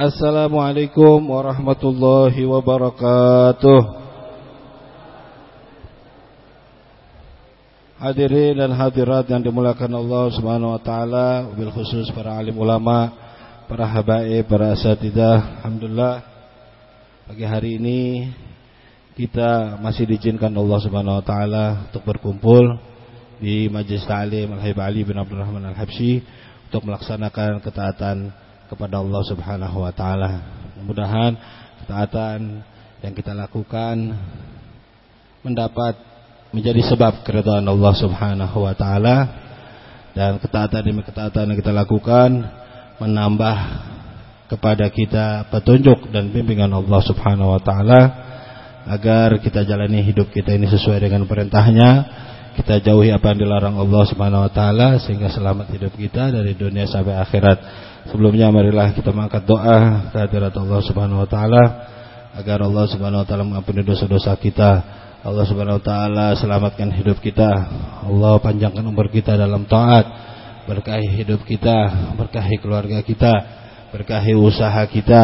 Assalamualaikum warahmatullahi wabarakatuh Hadirin dan hadirat yang dimuliakan Allah Subhanahu wa taala, bil khusus para alim ulama, para habaib, para asatidah. Alhamdulillah pagi hari ini kita masih diizinkan Allah Subhanahu wa taala untuk berkumpul di Majelis Ta'lim Al-Habib Ali bin Abdurrahman Al-Habsyi untuk melaksanakan ketaatan kepada Allah Subhanahu wa taala. Mudah-mudahan ketaatan yang kita lakukan mendapat menjadi sebab keridhaan Allah Subhanahu wa taala dan ketaatan demi ketaatan yang kita lakukan menambah kepada kita petunjuk dan bimbingan Allah Subhanahu wa taala agar kita jalani hidup kita ini sesuai dengan perintahnya kita jauhi apa yang dilarang Allah Subhanahu wa taala sehingga selamat hidup kita dari dunia sampai akhirat Sebelumnya marilah kita mengangkat doa kehadirat Allah Subhanahu wa taala agar Allah Subhanahu wa taala mengampuni dosa-dosa kita. Allah Subhanahu wa taala selamatkan hidup kita. Allah panjangkan umur kita dalam taat. Berkahi hidup kita, berkahi keluarga kita, berkahi usaha kita,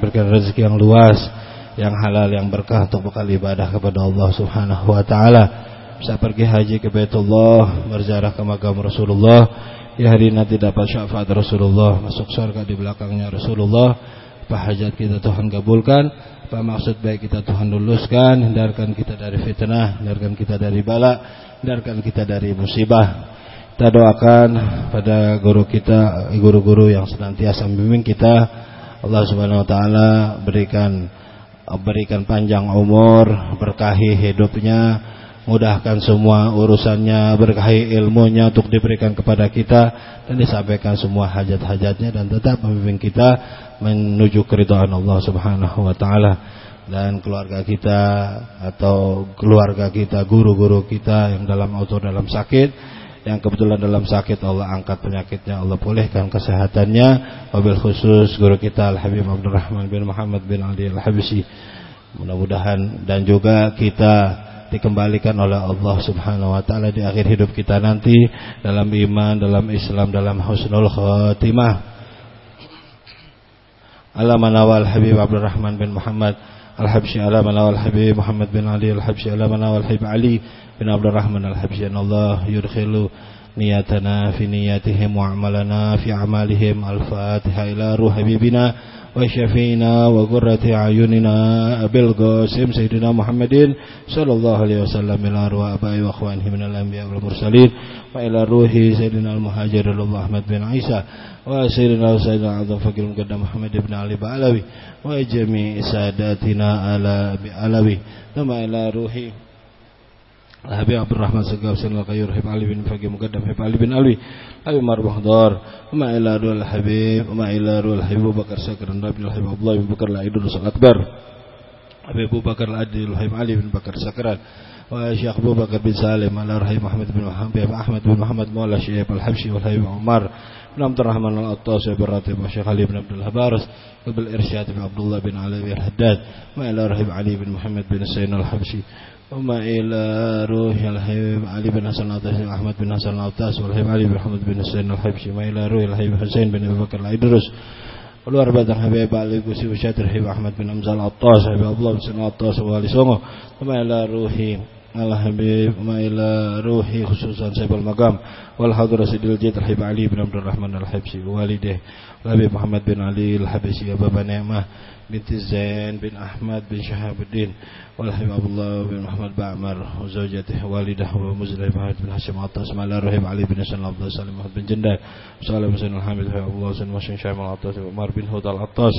berkahi rezeki yang luas, yang halal, yang berkah untuk bekal ibadah kepada Allah Subhanahu wa taala. Bisa pergi haji ke Baitullah, berziarah ke makam Rasulullah. Ya hari nanti dapat syafaat Rasulullah. Masuk surga di belakangnya Rasulullah. Apa hajat kita Tuhan kabulkan? Apa maksud baik kita Tuhan luluskan? Hindarkan kita dari fitnah Hindarkan kita dari bala Hindarkan kita dari musibah. Kita doakan pada guru kita Guru-guru yang senantiasa membimbing kita. Allah subhanahu wa ta'ala Berikan Berikan panjang umur Berkahi hidupnya mudahkan semua urusannya, berkahi ilmunya untuk diberikan kepada kita dan disampaikan semua hajat-hajatnya dan tetap membimbing kita menuju keridhaan Allah Subhanahu wa taala. Dan keluarga kita atau keluarga kita, guru-guru kita yang dalam auto dalam sakit yang kebetulan dalam sakit Allah angkat penyakitnya Allah pulihkan kesehatannya. Wabil khusus guru kita Al Habib Abdurrahman bin Muhammad bin Ali Al Habisi mudah-mudahan dan juga kita dikembalikan oleh Allah Subhanahu wa taala di akhir hidup kita nanti dalam iman, dalam Islam, dalam husnul khatimah. Alamana wal Habib Abdurrahman bin Muhammad Al-Habsyi alamana wal Habib Muhammad bin Ali Al-Habsyi alamana wal Habib Ali bin Abdurrahman Al-Habsyi Allah yudkhilu niyatana fi niyatihim wa amalana fi amalihim al-Fatiha ila ruh habibina وشفينا وقرة أعيننا أبي القاسم سيدنا محمد صلى الله عليه وسلم إلى أرواح أبائي وأخوانه من الأنبياء والمرسلين وإلى روح سيدنا المهاجر الله أحمد بن عيسى وسيدنا وسيدنا عظم فقير المقدم محمد بن علي بعلوي وجميع ساداتنا على بعلوي ثم إلى روحي Habib Abdul Rahman Segaf Sinal Kayur Habib Ali bin Faqih Muqaddam Habib Ali bin Alwi Habib Marbuh Dar Uma ila ruhul Habib Uma ila ruhul Habib Bakar Sakar Nabi Habib Abdullah bin Bakar La'idul Akbar Habib Abu Bakar Al-Adil Habib Ali bin Bakar Sakran Wa Syekh Abu Bakar bin Salim Ala Rahim Muhammad bin Muhammad Ahmad bin Muhammad Mawla Syekh Al-Habsyi Wal Habib Umar bin Abdul Rahman Al-Attas Habib Ratib Wa Syekh Ali bin Abdul Habaras Habib Irsyad bin Abdullah bin Ali bin Haddad Wa ila Rahim Ali bin Muhammad bin Sayyid Al-Habsyi وما إلى روح الحبيب علي بن حسن العطاس أحمد بن حسن العطاس والحبيب علي بن محمد بن حسين الحبشي وما إلى روح الحبيب حسين بن أبي بكر العيدرس والواربة حبيب علي قسي وشاتر حبيب أحمد بن أمزال العطاس حبيب الله بن سنة العطاس وعلي سونغو وما إلى روحي Al-Habib ma ila ruhi khususan Saibul Magam. Wal hadur Sidil Jid Al-Habib Ali bin Abdul Rahman Al-Habsi walideh. Habib Muhammad bin Ali Al-Habsi Baba Ni'mah binti Zain bin Ahmad bin Shahabuddin. wal Habib Abdullah bin Muhammad Ba'mar wa zawjatih walidah wa muzlih bin Hasyim Attas ma'ala Rahim Ali bin Hasan Abdul Salim Muhammad bin Jendal Salam Hasan Al-Hamid Habib Abdullah Hasan Masin Syaim Al-Attas Umar bin Hud Al-Attas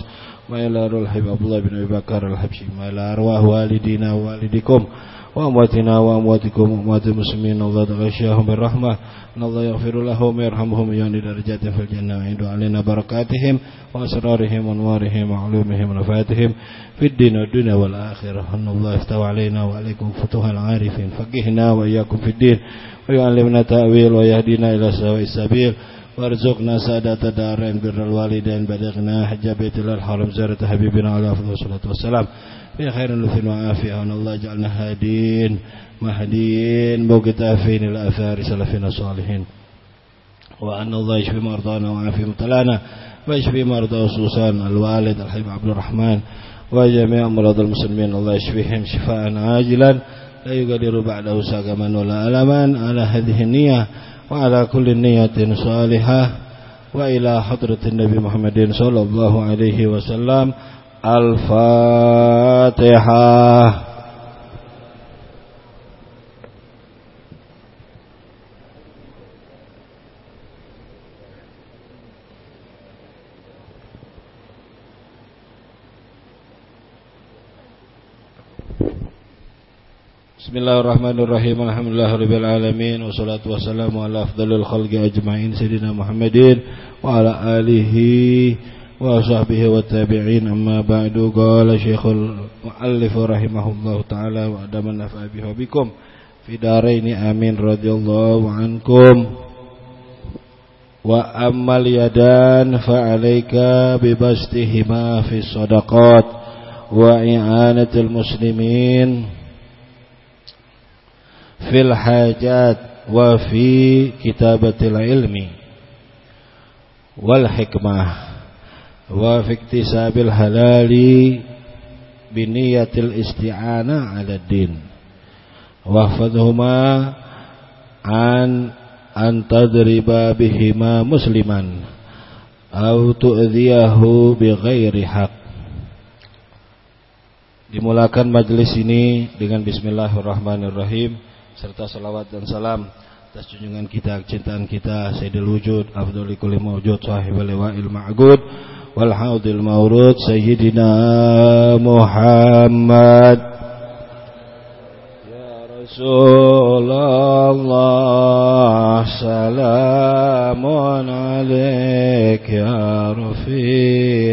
ma ila ruhi Abdullah bin Abi Bakar Al-Habsi ma ila arwah walidina walidikum. وأمواتنا وأمواتكم وأموات المسلمين. الله تغشاهم بالرحمة أن الله يغفر لهم ويرحمهم. ويعني درجات في الجنة ويعيد علينا بركاتهم وأسرارهم وأنوارهم وعلومهم ونفاتهم في الدين والدنيا والآخرة. أن الله يفتوى علينا وعليكم فتوح العارفين فقهنا وإياكم في الدين. ويعلمنا تأويل ويهدينا إلى سواء السبيل. وارزقنا سادة دارين بر الوالدين. بلغنا حج بيت الله الحرم زيارة حبيبنا عليه أفضل الصلاة والسلام. في خير لطف وعافية وأن الله يجعلنا هادين مهديين مقتافين الآثار سلفنا الصالحين. وأن الله يشفي مرضانا وعافي مبتلانا واشفي مرضى سوسان الوالد الحبيب عبد الرحمن وجميع مرضى المسلمين. الله يشفيهم شفاء عاجلا لا يقدر بعده سقما ولا ألما. على هذه النية وعلى كل نية صالحة وإلى حضرة النبي محمد صلى الله عليه وسلم. الفاتحة Bismillahirrahmanirrahim. Alhamdulillahirabbil alamin wassalatu wassalamu ala afdhalil khalqi ajmain sayyidina Muhammadin wa ala alihi wa sahbihi wa tabi'in amma ba'du qala Syekhul Muallif rahimahullahu taala wa adaman nafa'a bihi bikum fi daraini amin radhiyallahu ankum wa ammal yadan fa alayka bi bastihima fi sadaqat wa i'anatil muslimin fil fi iktisabil halali biniyatil isti'anah ala din. Wahfadhuma an an tadriba bihima musliman. Au tu'dhiyahu bighairi haq. Dimulakan majlis ini dengan bismillahirrahmanirrahim serta salawat dan salam atas junjungan kita kecintaan kita Sayyidul Wujud afdhali kulli mawjud sahibul liwa'il ma'gud wal haudil maurud Sayyidina Muhammad Ya Rasulullah salamun alaik ya Rafiq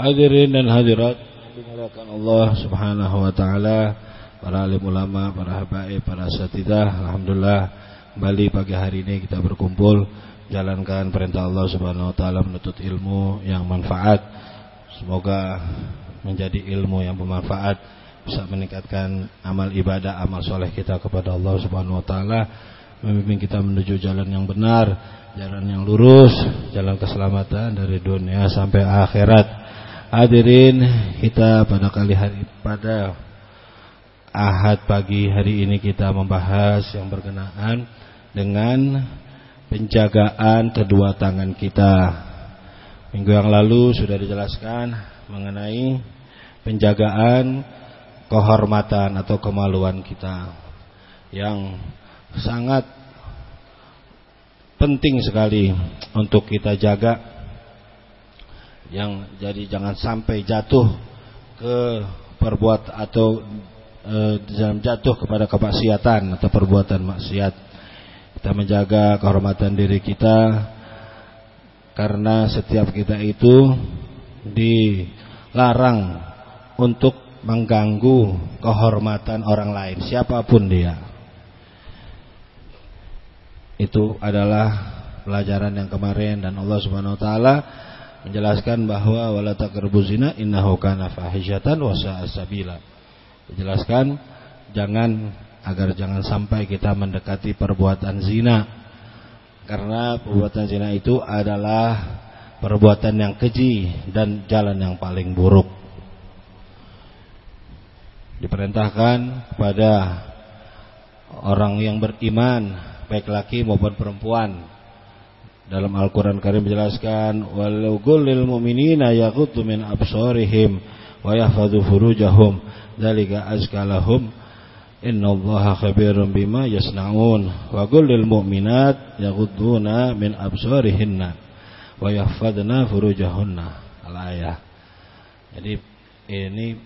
Hadirin dan hadirat dimuliakan Allah Subhanahu wa taala, para alim ulama, para habaib, para satidah, alhamdulillah kembali pagi hari ini kita berkumpul jalankan perintah Allah Subhanahu wa taala menuntut ilmu yang manfaat. Semoga menjadi ilmu yang bermanfaat bisa meningkatkan amal ibadah, amal soleh kita kepada Allah Subhanahu wa taala, memimpin kita menuju jalan yang benar, jalan yang lurus, jalan keselamatan dari dunia sampai akhirat. Hadirin kita pada kali hari pada Ahad pagi hari ini kita membahas yang berkenaan dengan penjagaan kedua tangan kita. Minggu yang lalu sudah dijelaskan mengenai penjagaan kehormatan atau kemaluan kita yang sangat penting sekali untuk kita jaga yang jadi jangan sampai jatuh ke perbuat atau e, jatuh kepada kemaksiatan atau perbuatan maksiat. Kita menjaga kehormatan diri kita karena setiap kita itu dilarang untuk mengganggu kehormatan orang lain siapa pun dia. Itu adalah pelajaran yang kemarin dan Allah Subhanahu wa taala menjelaskan bahwa wala taqrabu zina innahu kana fahishatan wa sabila. Dijelaskan jangan agar jangan sampai kita mendekati perbuatan zina. Karena perbuatan zina itu adalah perbuatan yang keji dan jalan yang paling buruk. Diperintahkan kepada orang yang beriman, baik laki maupun perempuan, dalam Al-Quran Karim menjelaskan walau gulil mu'minina yaqutu min absarihim wa yahfadhu furujahum dzalika azkalahum innallaha khabirum bima yasnaun. Wa gulil mu'minat yaghudduna min absarihinna wa yahfadna furujahunna. Al-ayah jadi ini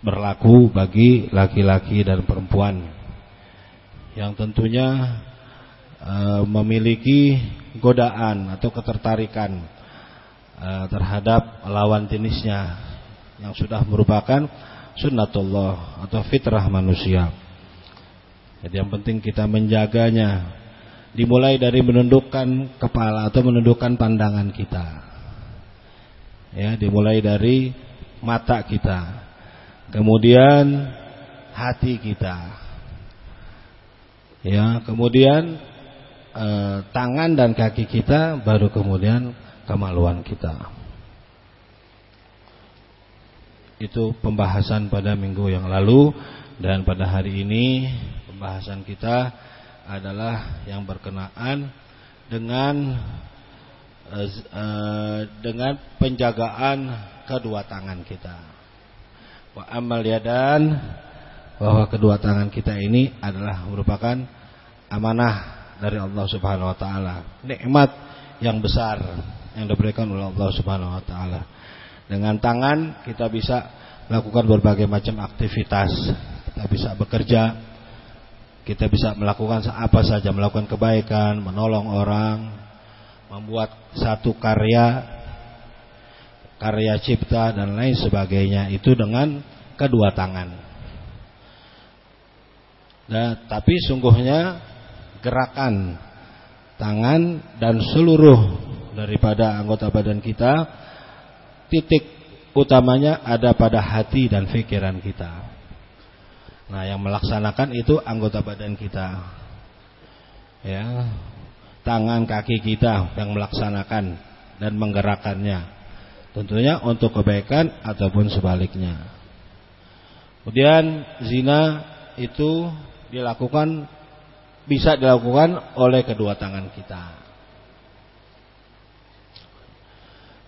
berlaku bagi laki-laki dan perempuan. Yang tentunya uh, memiliki godaan atau ketertarikan uh, terhadap lawan jenisnya yang sudah merupakan sunnatullah atau fitrah manusia. Jadi yang penting kita menjaganya. Dimulai dari menundukkan kepala atau menundukkan pandangan kita. Ya, dimulai dari mata kita. Kemudian hati kita. Ya, kemudian eh, tangan dan kaki kita baru kemudian kemaluan kita. Itu pembahasan pada minggu yang lalu dan pada hari ini pembahasan kita adalah yang berkenaan dengan uh, dengan penjagaan kedua tangan kita. Wa amal yadan bahwa kedua tangan kita ini adalah merupakan amanah dari Allah Subhanahu wa taala. Nikmat yang besar yang diberikan oleh Allah Subhanahu wa taala. Dengan tangan kita bisa melakukan berbagai macam aktivitas. Kita bisa bekerja, kita bisa melakukan apa saja, melakukan kebaikan, menolong orang, membuat satu karya, karya cipta dan lain sebagainya itu dengan kedua tangan. Nah, tapi sungguhnya gerakan tangan dan seluruh daripada anggota badan kita titik utamanya ada pada hati dan pikiran kita. Nah, yang melaksanakan itu anggota badan kita. Ya. Tangan kaki kita yang melaksanakan dan menggerakkannya. Tentunya untuk kebaikan ataupun sebaliknya. Kemudian zina itu dilakukan bisa dilakukan oleh kedua tangan kita.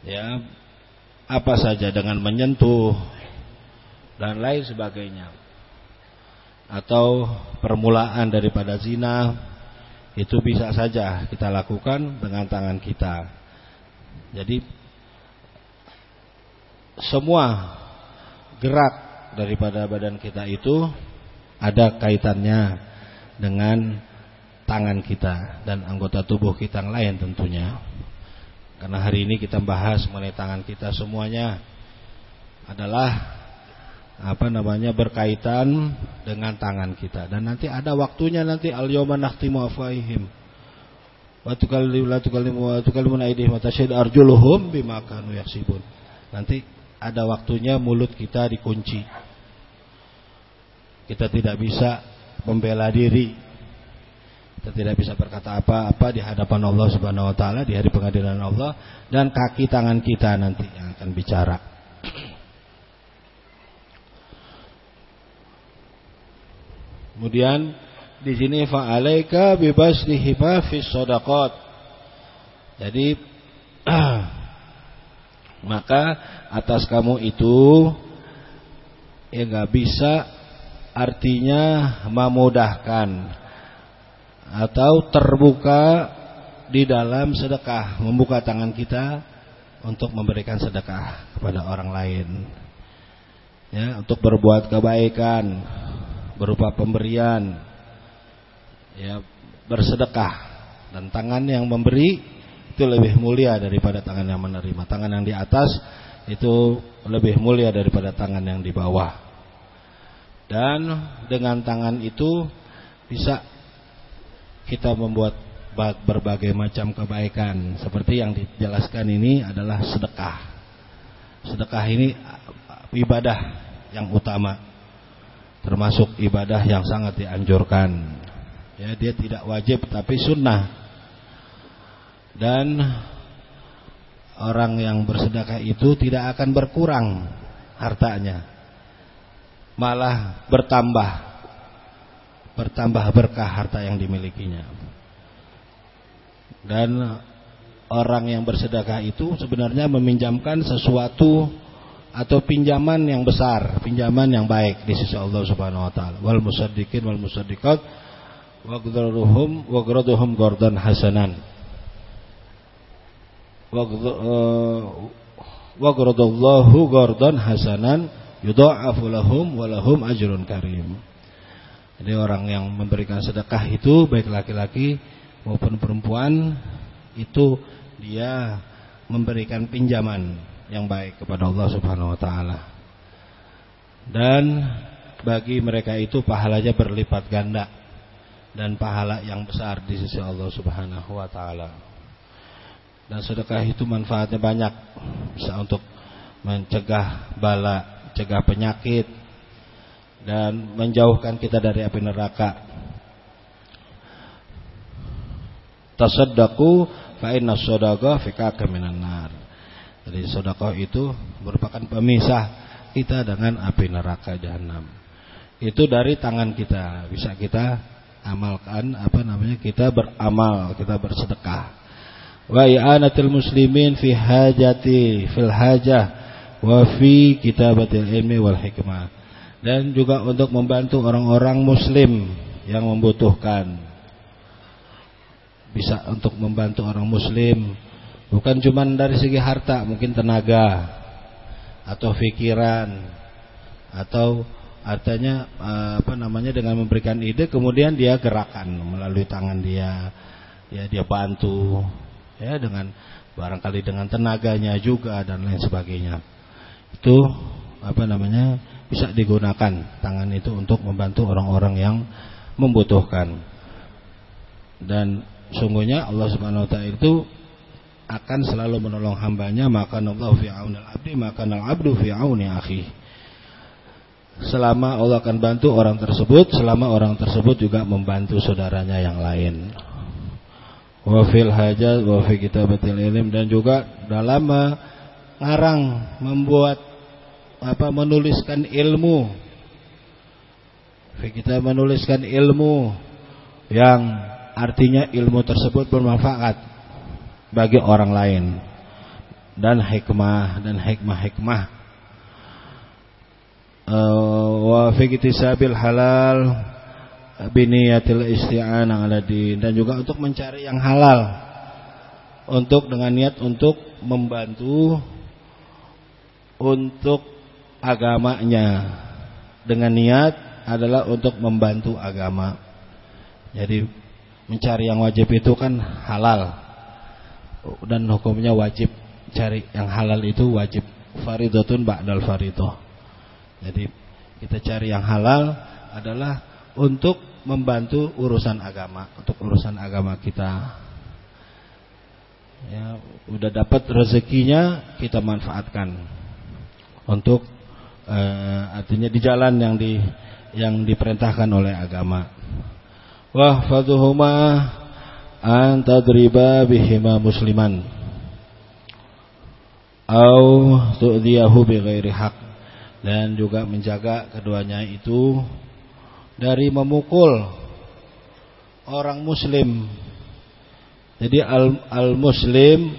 Ya, apa saja dengan menyentuh dan lain sebagainya atau permulaan daripada zina itu bisa saja kita lakukan dengan tangan kita. Jadi semua gerak daripada badan kita itu ada kaitannya dengan tangan kita dan anggota tubuh kita yang lain tentunya. Karena hari ini kita bahas mengenai tangan kita semuanya adalah apa namanya berkaitan dengan tangan kita. Dan nanti ada waktunya nanti al yawma nakhtimu afaihim wa tukallimu la tukallimu wa tukallimuna aydihim wa tashhadu arjuluhum bima kanu nanti ada waktunya mulut kita dikunci. Kita tidak bisa membela diri kita tidak bisa berkata apa-apa di hadapan Allah Subhanahu wa taala di hari pengadilan Allah dan kaki tangan kita nanti yang akan bicara Kemudian di sini fa'alaika bibasdihiba fi shadaqat. Jadi maka atas kamu itu ya nggak bisa artinya memudahkan atau terbuka di dalam sedekah, membuka tangan kita untuk memberikan sedekah kepada orang lain. Ya, untuk berbuat kebaikan, berupa pemberian ya bersedekah. Dan tangan yang memberi itu lebih mulia daripada tangan yang menerima. Tangan yang di atas itu lebih mulia daripada tangan yang di bawah dan dengan tangan itu bisa kita membuat berbagai macam kebaikan seperti yang dijelaskan ini adalah sedekah sedekah ini ibadah yang utama termasuk ibadah yang sangat dianjurkan. Ya, dia tidak wajib tapi sunnah. Dan orang yang bersedekah itu tidak akan berkurang hartanya. Malah bertambah. Bertambah berkah harta yang dimilikinya. Dan orang yang bersedekah itu sebenarnya meminjamkan sesuatu atau pinjaman yang besar, pinjaman yang baik di sisi Allah Subhanahu wa taala. Wal musaddiqin wal musaddiqat wa qadruhum wa qadruhum qardan hasanan. Wa eh, qardan hasanan yudha'afu lahum wa lahum ajrun karim. Jadi orang yang memberikan sedekah itu baik laki-laki maupun perempuan itu dia memberikan pinjaman yang baik kepada Allah Subhanahu wa taala. Dan bagi mereka itu pahalanya berlipat ganda dan pahala yang besar di sisi Allah Subhanahu wa taala. Dan sedekah itu manfaatnya banyak, bisa untuk mencegah bala, cegah penyakit dan menjauhkan kita dari api neraka. Tasaddaqu fa inna shadaqa fikaka minan nar. Jadi sedekah itu merupakan pemisah kita dengan api neraka jahanam. Itu dari tangan kita, bisa kita amalkan apa namanya? Kita beramal, kita bersedekah. Wa i'anatil muslimin fi hajati fil hajah wa fi kitabatil ilmi wal hikmah. Dan juga untuk membantu orang-orang muslim yang membutuhkan. Bisa untuk membantu orang muslim. Bukan cuma dari segi harta mungkin tenaga atau pikiran atau artinya eh, apa namanya dengan memberikan ide kemudian dia gerakan melalui tangan dia. Ya dia bantu ya dengan barangkali dengan tenaganya juga dan lain sebagainya itu apa namanya bisa digunakan tangan itu untuk membantu orang-orang yang membutuhkan. Dan sungguhnya Allah Subhanahu wa taala itu akan selalu menolong hambanya maka Allah fi aunil abdi maka al abdu fi auni akhi. Selama Allah akan bantu orang tersebut selama orang tersebut juga membantu saudaranya yang lain. Wa fil hajat wa fi kitabatil ilm dan juga dalam mengarang membuat apa menuliskan ilmu. Kita menuliskan ilmu yang artinya ilmu tersebut bermanfaat bagi orang lain. Dan hikmah dan hikmah-hikmah uh, wa fi iktisabil halal biniyatil isti'anah ala dan juga untuk mencari yang halal. Untuk dengan niat untuk membantu untuk agamanya. Dengan niat adalah untuk membantu agama. Jadi mencari yang wajib itu kan halal. Dan hukumnya wajib. Cari yang halal itu wajib. Faridotun ba'dal faridoh jadi kita cari yang halal adalah untuk membantu urusan agama. Untuk urusan agama kita. Ya udah dapat rezekinya kita manfaatkan untuk eh, artinya di jalan yang di yang diperintahkan oleh agama. Wahfadhuhuma an tadriba bihima musliman. Au tu'diyahu bighairi haq. Dan juga menjaga keduanya itu dari memukul orang muslim. Jadi al, al muslim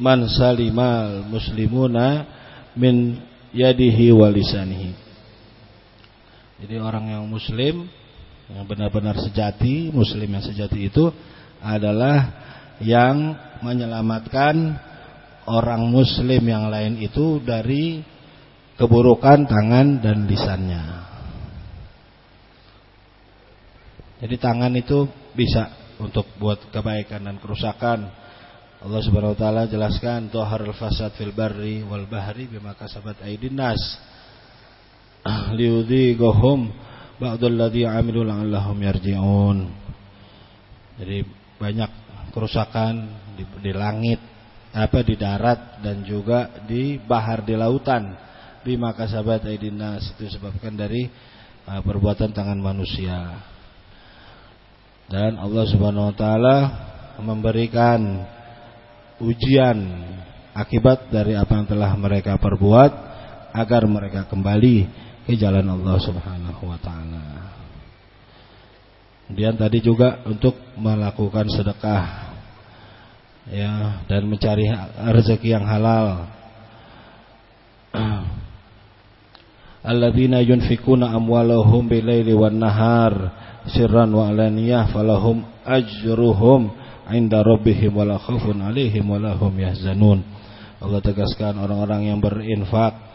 man salimal muslimuna min yadihi walisanihi jadi orang yang muslim yang benar-benar sejati, muslim yang sejati itu adalah yang menyelamatkan orang muslim yang lain itu dari keburukan tangan dan lisannya. Jadi tangan itu bisa untuk buat kebaikan dan kerusakan. Allah Subhanahu wa taala jelaskan tuharul fasad fil barri wal bahri bima kasabat aydin nas. Liudhighum ba'dul ladzi 'amilu la'allahum yarji'un. Jadi banyak kerusakan di, di langit, apa di darat dan juga di bahar di lautan. Bima kasabat aidinas itu disebabkan dari uh, perbuatan tangan manusia. Dan Allah Subhanahu wa taala memberikan ujian akibat dari apa yang telah mereka perbuat agar mereka kembali ke jalan Allah Subhanahu wa taala. Kemudian tadi juga untuk melakukan sedekah ya dan mencari rezeki yang halal. Alladzina yunfikuna amwalahum bilaili wan nahar sirran wa alaniyah falahum ajruhum inda rabbihim wala khaufun alaihim wala hum yahzanun. Allah tegaskan orang-orang yang berinfak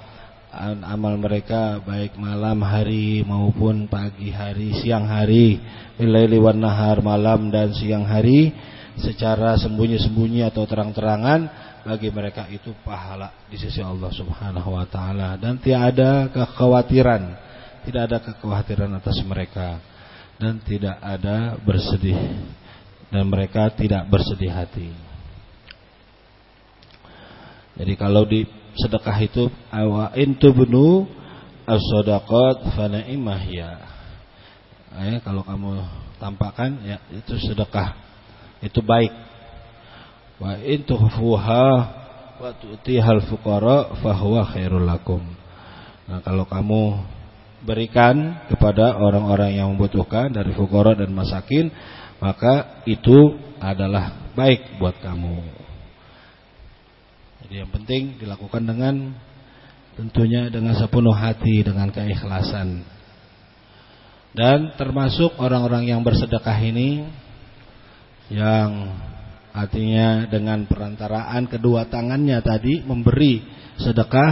amal mereka baik malam hari maupun pagi hari, siang hari, ilaili wan nahar malam dan siang hari secara sembunyi-sembunyi atau terang-terangan bagi mereka itu pahala di sisi Allah Subhanahu wa taala dan tidak ada kekhawatiran, tidak ada kekhawatiran atas mereka dan tidak ada bersedih dan mereka tidak bersedih hati. Jadi kalau di sedekah itu awa intubnu as-sadaqat fa ya. Eh, kalau kamu tampakkan ya itu sedekah. Itu baik. Wa in tuhfuha wa tu'tihal fuqara fa huwa khairul lakum. Nah, kalau kamu berikan kepada orang-orang yang membutuhkan dari fuqara dan masakin, maka itu adalah baik buat kamu. Jadi yang penting dilakukan dengan tentunya dengan sepenuh hati, dengan keikhlasan. Dan termasuk orang-orang yang bersedekah ini yang artinya dengan perantaraan kedua tangannya tadi memberi sedekah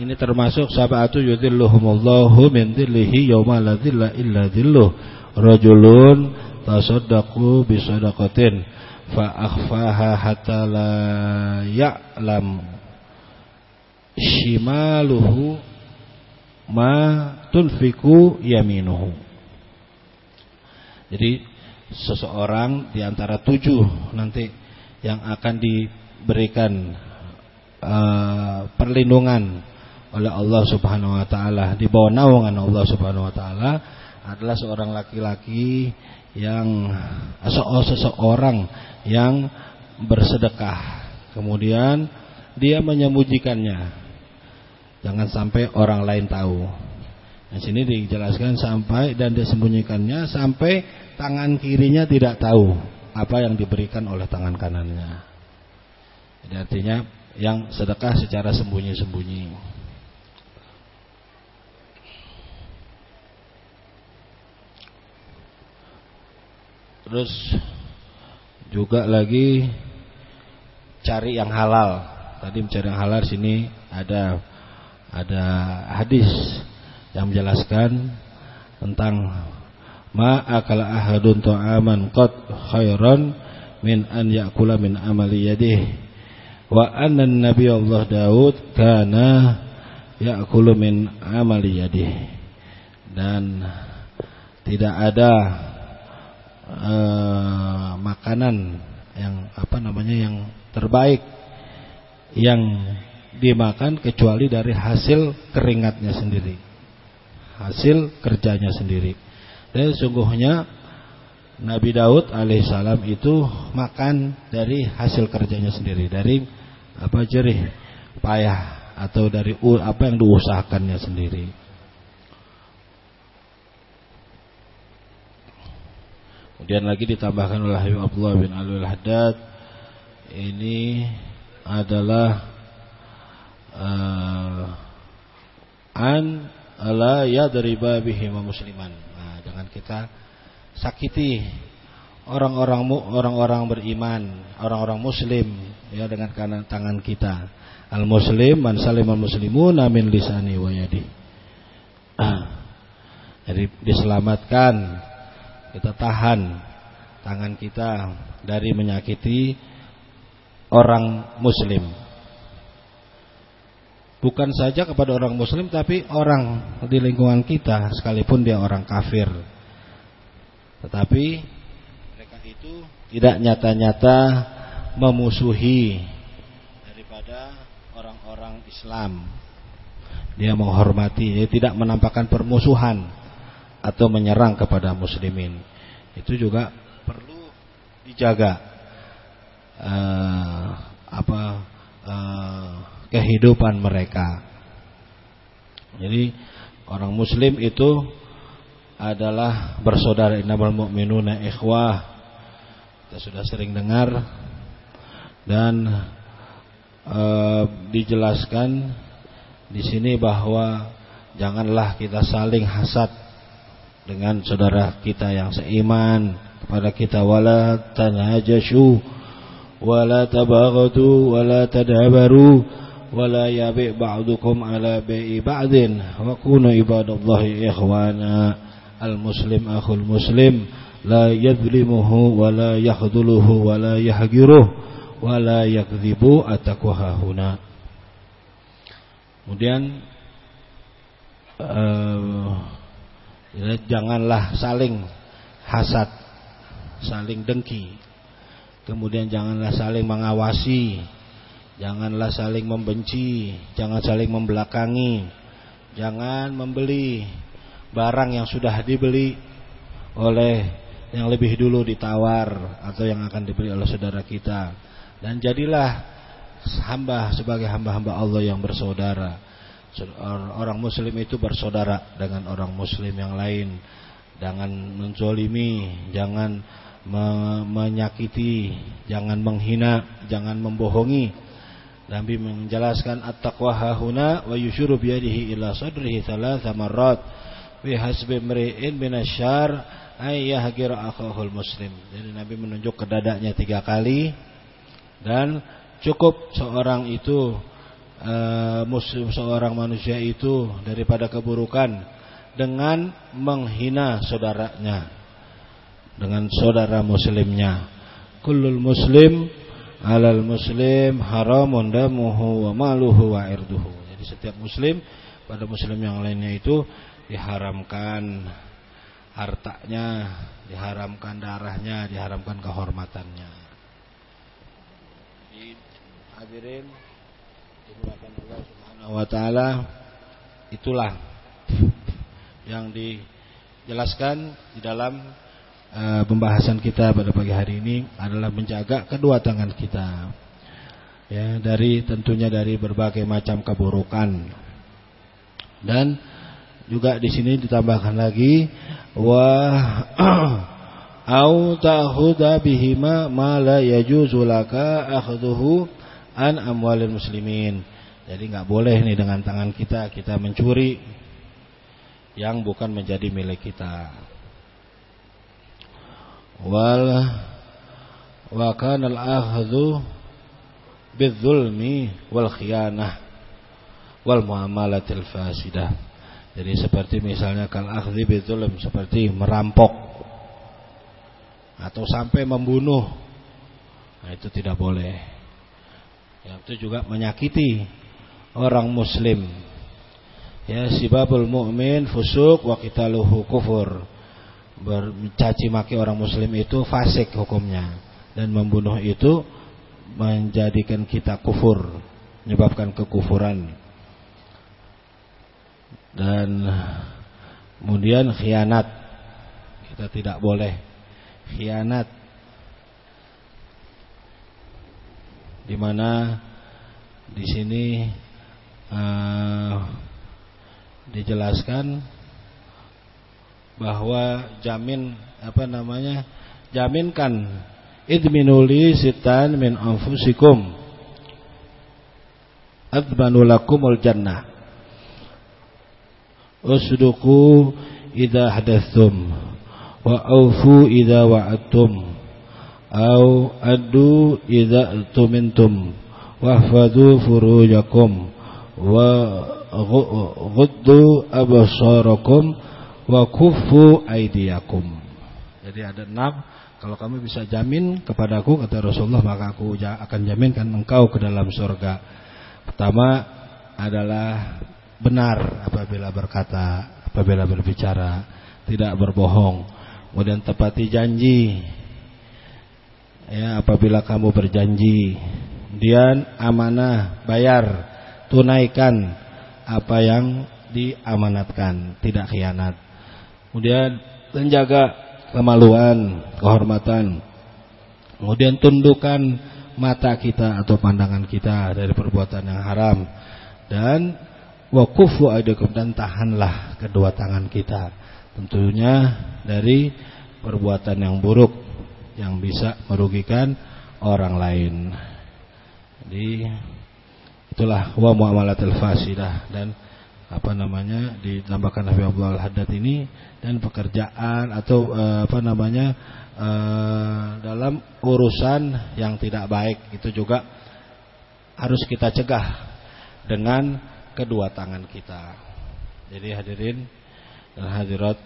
ini termasuk sab'atu yudhilluhumullahu min dhillihi yauma la dhilla illa dhilluh rajulun tasaddaqu bi sadaqatin fa akhfaha hatta la ya'lam shimaluhu ma tunfiku yaminuhu. Jadi seseorang di antara tujuh nanti yang akan diberikan uh, perlindungan oleh Allah Subhanahu wa taala di bawah naungan Allah Subhanahu wa taala adalah seorang laki-laki yang seseorang yang bersedekah. Kemudian dia menyembunyikannya. Jangan sampai orang lain tahu. Di sini dijelaskan sampai dan dia sembunyikannya sampai tangan kirinya tidak tahu apa yang diberikan oleh tangan kanannya. Jadi artinya yang sedekah secara sembunyi-sembunyi. Terus juga lagi cari yang halal. Tadi mencari yang halal sini ada ada hadis yang menjelaskan tentang ma akala ahadun ta'aman qad khairan min an ya'kula min amali yadihi wa anna nabi Allah Daud kana ya'kulu min amali dan tidak ada uh, makanan yang apa namanya yang terbaik yang dimakan kecuali dari hasil keringatnya sendiri hasil kerjanya sendiri. Dan sungguhnya Nabi Daud alaihissalam itu makan dari hasil kerjanya sendiri dari apa jerih payah atau dari apa yang diusahakannya sendiri Kemudian lagi ditambahkan oleh Habib Abdullah bin Alwi al-Haddad ini adalah uh, an ala yadriba bihi musliman. Nah, jangan kita sakiti orang-orang orang-orang beriman, orang-orang muslim ya dengan kanan tangan kita. Al muslim man salimal muslimuna min lisani wa yadi. Jadi diselamatkan kita tahan tangan kita dari menyakiti orang muslim. Bukan saja kepada orang muslim tapi orang di lingkungan kita sekalipun dia orang kafir. Tetapi mereka itu tidak nyata-nyata memusuhi daripada orang-orang Islam. Dia menghormati, dia tidak menampakkan permusuhan atau menyerang kepada muslimin. Itu juga perlu dijaga uh, apa uh, kehidupan mereka. Jadi orang muslim itu adalah bersaudara innamal mu'minuna ikhwah. Kita sudah sering dengar dan uh, dijelaskan di sini bahwa janganlah kita saling hasad dengan saudara kita yang seiman kepada kita wala tanajashu wala tabaghadu wala tadabaru wala yabi' ba'dukum ala bai'i ba'din wa kunu ibadallahi ikhwana al muslim akhul muslim la yadlimuhu wala yahduluhu wala yahqiruhu wala yakdhibu ataqwa huna kemudian eh, janganlah saling hasad saling dengki kemudian janganlah saling mengawasi Janganlah saling membenci, jangan saling membelakangi, jangan membeli barang yang sudah dibeli oleh yang lebih dulu ditawar atau yang akan dibeli oleh saudara kita. Dan jadilah hamba sebagai hamba-hamba Allah yang bersaudara. Orang muslim itu bersaudara dengan orang muslim yang lain. Jangan menzolimi, jangan menyakiti, jangan menghina, jangan membohongi Nabi menjelaskan at-taqwa hahuna wa yusyuru biyadihi ila sadrihi thalatha marrat bi hasbi mri'in minasyar ay yahqira akhahul muslim. Jadi Nabi menunjuk ke dadanya tiga kali dan cukup seorang itu uh, muslim seorang manusia itu daripada keburukan dengan menghina saudaranya dengan saudara muslimnya. Kullul muslim alal muslim haramun damuhu wa maluhu wa irduhu. Jadi setiap muslim pada muslim yang lainnya itu diharamkan hartanya, diharamkan darahnya, diharamkan kehormatannya. Hadirin dimulakan Allah Subhanahu wa taala itulah yang dijelaskan di dalam Eh, pembahasan kita pada pagi hari ini adalah menjaga kedua tangan kita. Ya, dari tentunya dari berbagai macam keburukan. Dan juga di sini ditambahkan lagi wa au ta'khudha bihima ma la yajuzu laka akhdhuhu an amwalil muslimin. Jadi nggak boleh nih dengan tangan kita kita mencuri yang bukan menjadi milik kita wal wa kana al-akhdhu bidzulmi wal khiyanah wal muamalatil fasidah. Jadi seperti misalnya kal akhdhi bidzulm seperti merampok atau sampai membunuh. Nah, itu tidak boleh. Ya, itu juga menyakiti orang muslim. Ya, sibabul mu'min fusuk wa qitaluhu kufur. Mencaci maki orang muslim itu fasik hukumnya. Dan membunuh itu menjadikan kita kufur menyebabkan kekufuran. Dan kemudian khianat. Kita tidak boleh khianat di mana di sini uh, dijelaskan bahwa jamin apa namanya jaminkan idminuli sitan min anfusikum adbanu lakumul jannah usduku idza hadatsum wa aufu idza wa'adtum au addu idza tumintum wahfadhu furujakum wa ghuddu absarakum wa kufu aidiyakum. Jadi ada enam. Kalau kamu bisa jamin kepadaku kata Rasulullah maka aku akan jaminkan engkau ke dalam surga. Pertama adalah benar apabila berkata, apabila berbicara, tidak berbohong. Kemudian tepati janji. Ya, apabila kamu berjanji. Kemudian amanah, bayar, tunaikan apa yang diamanatkan, tidak khianat. Kemudian menjaga kemaluan, kehormatan. Kemudian tundukkan mata kita atau pandangan kita dari perbuatan yang haram. Dan wakufu aidakum dan tahanlah kedua tangan kita. Tentunya dari perbuatan yang buruk yang bisa merugikan orang lain. Jadi itulah wa muamalatul fasidah dan apa namanya ditambahkan Nabi Abdullah Al-Haddad ini dan pekerjaan atau uh, apa namanya uh, dalam urusan yang tidak baik itu juga harus kita cegah dengan kedua tangan kita. Jadi hadirin dan hadirat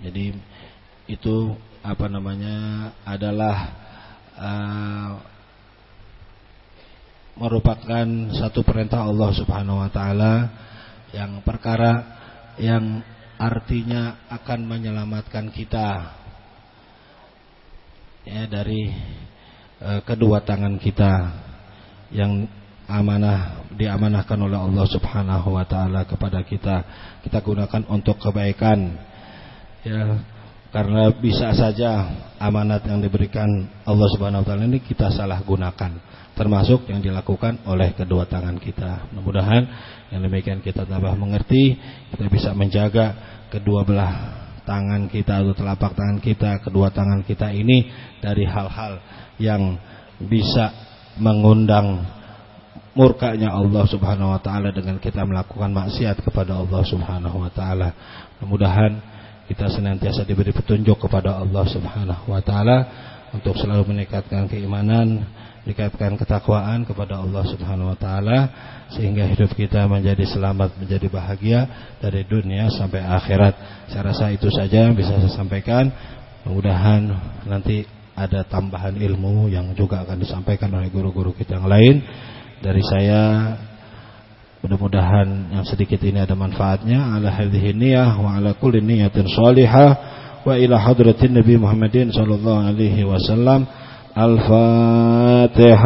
jadi itu apa namanya adalah uh, merupakan satu perintah Allah Subhanahu wa taala yang perkara yang artinya akan menyelamatkan kita ya dari uh, kedua tangan kita yang amanah diamanahkan oleh Allah Subhanahu wa taala kepada kita. Kita gunakan untuk kebaikan ya karena bisa saja amanat yang diberikan Allah Subhanahu wa taala ini kita salah gunakan termasuk yang dilakukan oleh kedua tangan kita mudah-mudahan yang demikian kita tambah mengerti kita bisa menjaga kedua belah tangan kita atau telapak tangan kita kedua tangan kita ini dari hal-hal yang bisa mengundang murkanya Allah Subhanahu wa taala dengan kita melakukan maksiat kepada Allah Subhanahu wa taala. Mudah-mudahan kita senantiasa diberi petunjuk kepada Allah Subhanahu wa taala untuk selalu meningkatkan keimanan, meningkatkan ketakwaan kepada Allah Subhanahu wa taala sehingga hidup kita menjadi selamat, menjadi bahagia dari dunia sampai akhirat. Saya rasa itu saja yang bisa saya sampaikan. Mudah-mudahan nanti ada tambahan ilmu yang juga akan disampaikan oleh guru-guru kita yang lain dari saya mudah-mudahan yang sedikit ini ada manfaatnya. Ala hadhihi niyah wa ala kulli niyatin salihah wa ila hadratin nabi Muhammadin sallallahu alaihi wasallam. Al-fatihah